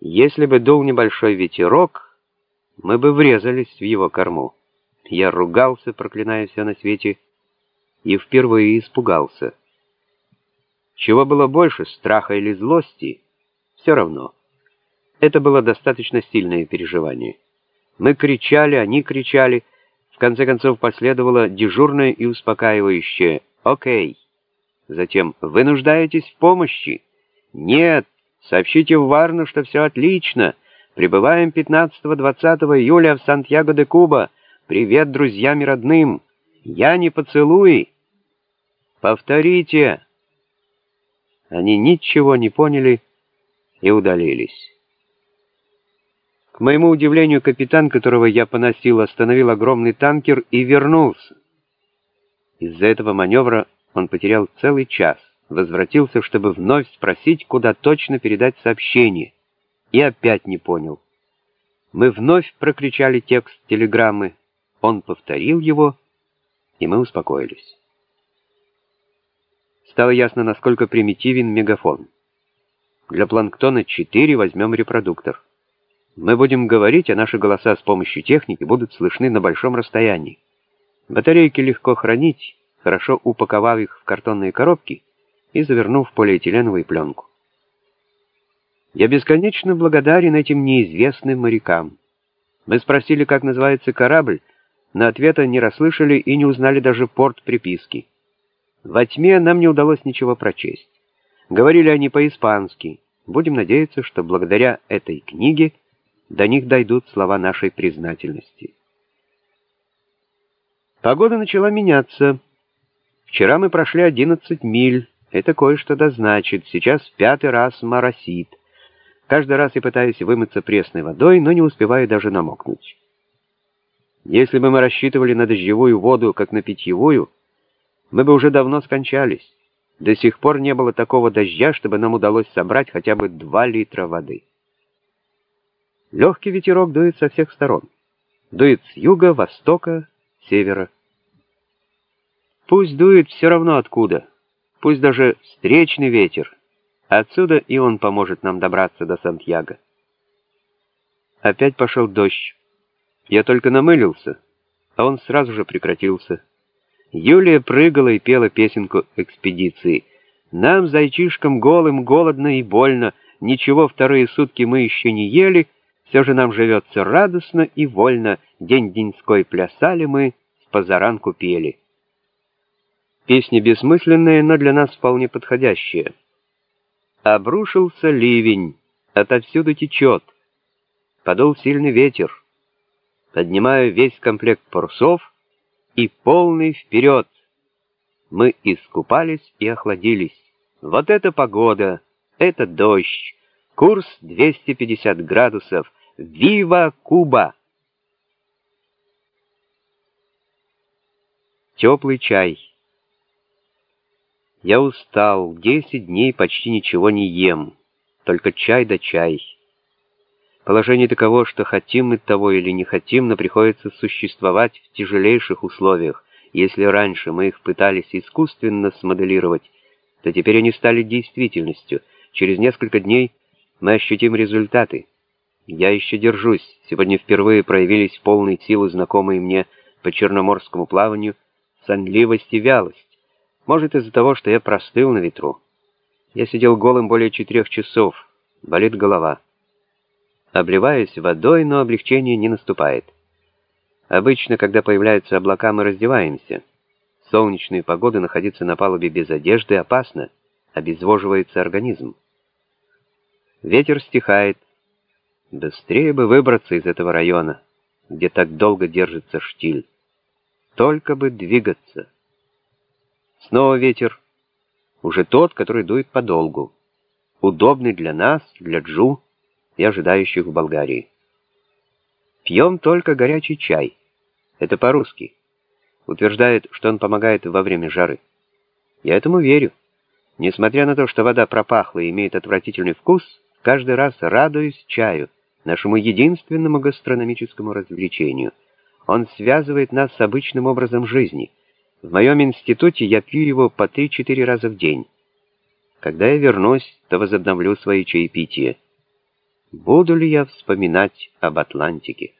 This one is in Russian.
Если бы дул небольшой ветерок, мы бы врезались в его корму. Я ругался, проклиная все на свете, и впервые испугался. Чего было больше, страха или злости, все равно. Это было достаточно сильное переживание. Мы кричали, они кричали. В конце концов последовало дежурное и успокаивающее «Окей». Затем «Вы нуждаетесь в помощи?» «Нет, сообщите в Варну, что все отлично. Прибываем 15-20 июля в Сантьяго-де-Куба. Привет друзьям и родным. Я не поцелуй». «Повторите». Они ничего не поняли и удалились. К моему удивлению, капитан, которого я поносил, остановил огромный танкер и вернулся. Из-за этого маневра он потерял целый час, возвратился, чтобы вновь спросить, куда точно передать сообщение, и опять не понял. Мы вновь прокричали текст телеграммы, он повторил его, и мы успокоились. Стало ясно, насколько примитивен мегафон. Для планктона 4 возьмем репродуктор. Мы будем говорить, а наши голоса с помощью техники будут слышны на большом расстоянии. Батарейки легко хранить, хорошо упаковав их в картонные коробки и завернув в полиэтиленовую пленку. Я бесконечно благодарен этим неизвестным морякам. Мы спросили, как называется корабль, но ответа не расслышали и не узнали даже порт приписки. Во тьме нам не удалось ничего прочесть. Говорили они по-испански. Будем надеяться, что благодаря этой книге до них дойдут слова нашей признательности. Погода начала меняться. Вчера мы прошли 11 миль. Это кое-что да значит. Сейчас пятый раз моросит. Каждый раз я пытаюсь вымыться пресной водой, но не успеваю даже намокнуть. Если бы мы рассчитывали на дождевую воду, как на питьевую, мы бы уже давно скончались. До сих пор не было такого дождя, чтобы нам удалось собрать хотя бы 2 литра воды. Легкий ветерок дует со всех сторон. Дует с юга, востока, севера. Пусть дует все равно откуда. Пусть даже встречный ветер. Отсюда и он поможет нам добраться до Сантьяго. Опять пошел дождь. Я только намылился, а он сразу же прекратился. Юлия прыгала и пела песенку экспедиции. Нам, зайчишкам, голым, голодно и больно, ничего вторые сутки мы еще не ели, все же нам живется радостно и вольно, день-деньской плясали мы, с позаранку пели. Песни бессмысленные, но для нас вполне подходящие. Обрушился ливень, отовсюду течет. Подул сильный ветер. Поднимаю весь комплект парусов и полный вперед. Мы искупались и охладились. Вот это погода, это дождь, курс 250 градусов, Вива Куба! Теплый чай. Я устал, десять дней почти ничего не ем, только чай да чай. Положение таково, что хотим мы того или не хотим, но приходится существовать в тяжелейших условиях. Если раньше мы их пытались искусственно смоделировать, то теперь они стали действительностью. Через несколько дней мы ощутим результаты. Я еще держусь. Сегодня впервые проявились полные силы знакомые мне по черноморскому плаванию сонливость и вялость. Может, из-за того, что я простыл на ветру. Я сидел голым более четырех часов. Болит голова. Обливаюсь водой, но облегчение не наступает. Обычно, когда появляются облака, мы раздеваемся. В солнечную погоду находиться на палубе без одежды опасно, обезвоживается организм. Ветер стихает, Быстрее бы выбраться из этого района, где так долго держится штиль. Только бы двигаться. Снова ветер. Уже тот, который дует подолгу. Удобный для нас, для Джу и ожидающих в Болгарии. Пьем только горячий чай. Это по-русски. Утверждает, что он помогает во время жары. Я этому верю. Несмотря на то, что вода пропахла и имеет отвратительный вкус, каждый раз радуюсь чаю, нашему единственному гастрономическому развлечению. Он связывает нас с обычным образом жизни. В моем институте я пью его по 3-4 раза в день. Когда я вернусь, то возобновлю свои чаепития. Буду ли я вспоминать об Атлантике?